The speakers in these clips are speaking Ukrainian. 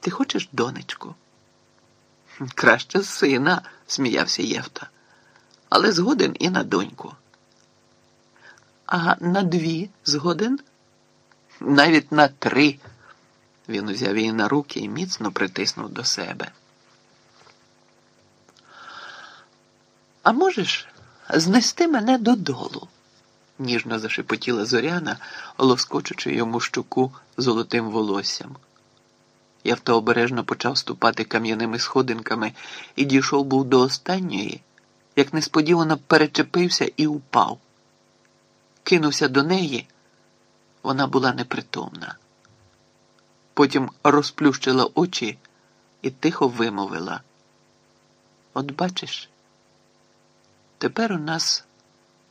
Ти хочеш донечку? Краще сина, сміявся Євта, але згоден і на доньку. А на дві згоден? Навіть на три. Він узяв її на руки і міцно притиснув до себе. А можеш знести мене додолу? ніжно зашепотіла зоряна, лоскочучи йому щуку золотим волоссям. Явто обережно почав ступати кам'яними сходинками і дійшов був до останньої, як несподівано перечепився і упав. Кинувся до неї, вона була непритомна. Потім розплющила очі і тихо вимовила. От бачиш, тепер у нас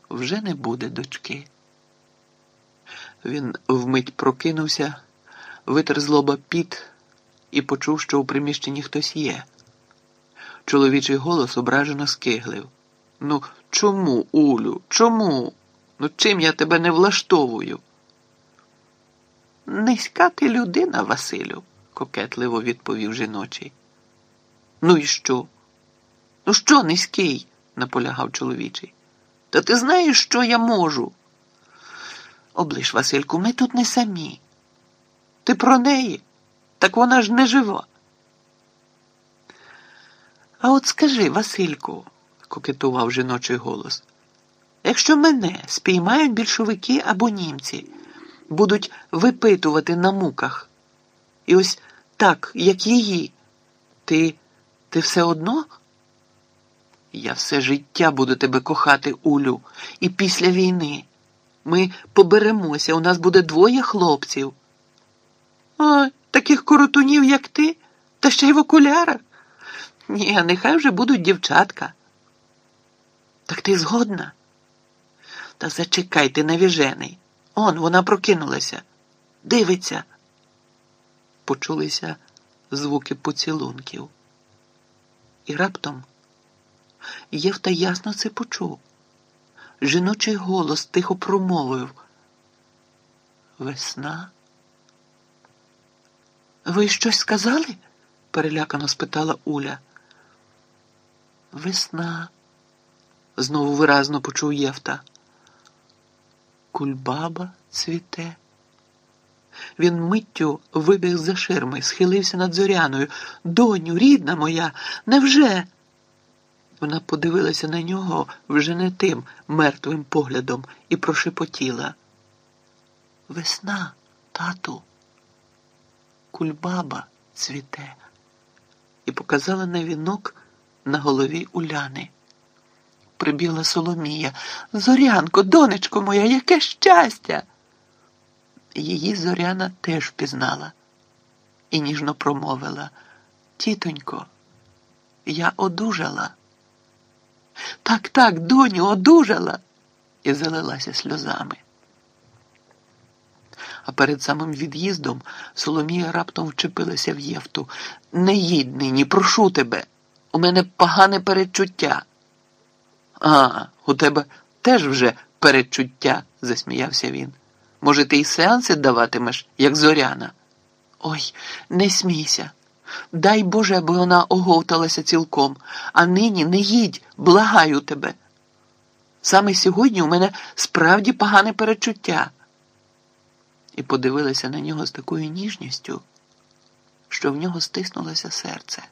вже не буде дочки. Він вмить прокинувся, витер з лоба піт і почув, що у приміщенні хтось є. Чоловічий голос ображено скиглив. Ну, чому, Улю? Чому? Ну, чим я тебе не влаштовую? Низька ти людина, Василю, кокетливо відповів жіночий. Ну і що? Ну, що низький? наполягав чоловічий. Та ти знаєш, що я можу? Облиш, Васильку, ми тут не самі. Ти про неї, так вона ж не жива. А от скажи, Васильку, кокетував жіночий голос, якщо мене спіймають більшовики або німці, будуть випитувати на муках, і ось так, як її, ти, ти все одно? Я все життя буду тебе кохати, Улю, і після війни. Ми поберемося, у нас буде двоє хлопців. Ой, таких коротунів, як ти, та ще й в окулярах. Ні, нехай вже будуть дівчатка. Так ти згодна? Та зачекай ти навіжений. Он вона прокинулася. Дивиться. Почулися звуки поцілунків. І раптом. Євта ясно це почув. Жіночий голос тихо промовив. Весна. Ви щось сказали? перелякано спитала Уля. Весна, знову виразно почув Євта. Кульбаба цвіте. Він миттю вибіг за ширми, схилився над зоряною. Доню, рідна моя, невже? Вона подивилася на нього вже не тим мертвим поглядом і прошепотіла. Весна, тату, кульбаба цвіте, і показала на вінок на голові Уляни. Прибіла Соломія. Зорянко, донечко моя, яке щастя! Її зоряна теж впізнала і ніжно промовила Тітонько, я одужала. Так, так, доню, одужала, і залилася сльозами. А перед самим від'їздом Соломія раптом вчепилася в Євту. Не їдь нині, прошу тебе. У мене погане передчуття. А, у тебе теж вже передчуття, засміявся він. Може, ти й сеанси даватимеш, як зоряна? Ой, не смійся. Дай Боже, аби вона оговталася цілком, а нині не їдь, благаю тебе. Саме сьогодні у мене справді погане перечуття. І подивилася на нього з такою ніжністю, що в нього стиснулося серце.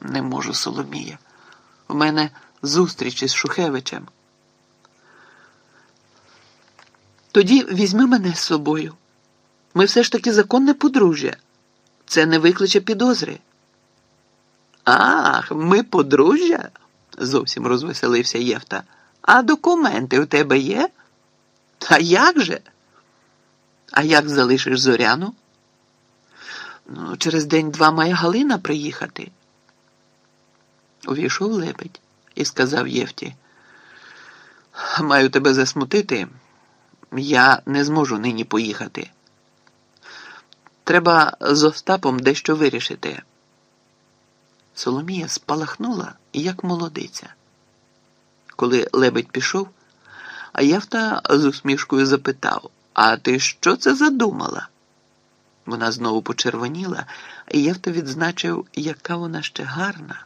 Не можу, Соломія. У мене зустріч із Шухевичем. Тоді візьми мене з собою. Ми все ж таки законне подружжя. Це не викличе підозри. Ах, ми подружжя? зовсім розвеселився Євта. А документи у тебе є? А як же? А як залишиш зоряну? Ну, через день-два має Галина приїхати. Увійшов лебедь і сказав Євті. Маю тебе засмутити. Я не зможу нині поїхати. Треба з Остапом дещо вирішити. Соломія спалахнула, як молодиця. Коли лебедь пішов, а Явта з усмішкою запитав: А ти що це задумала? Вона знову почервоніла, і Євто відзначив, яка вона ще гарна.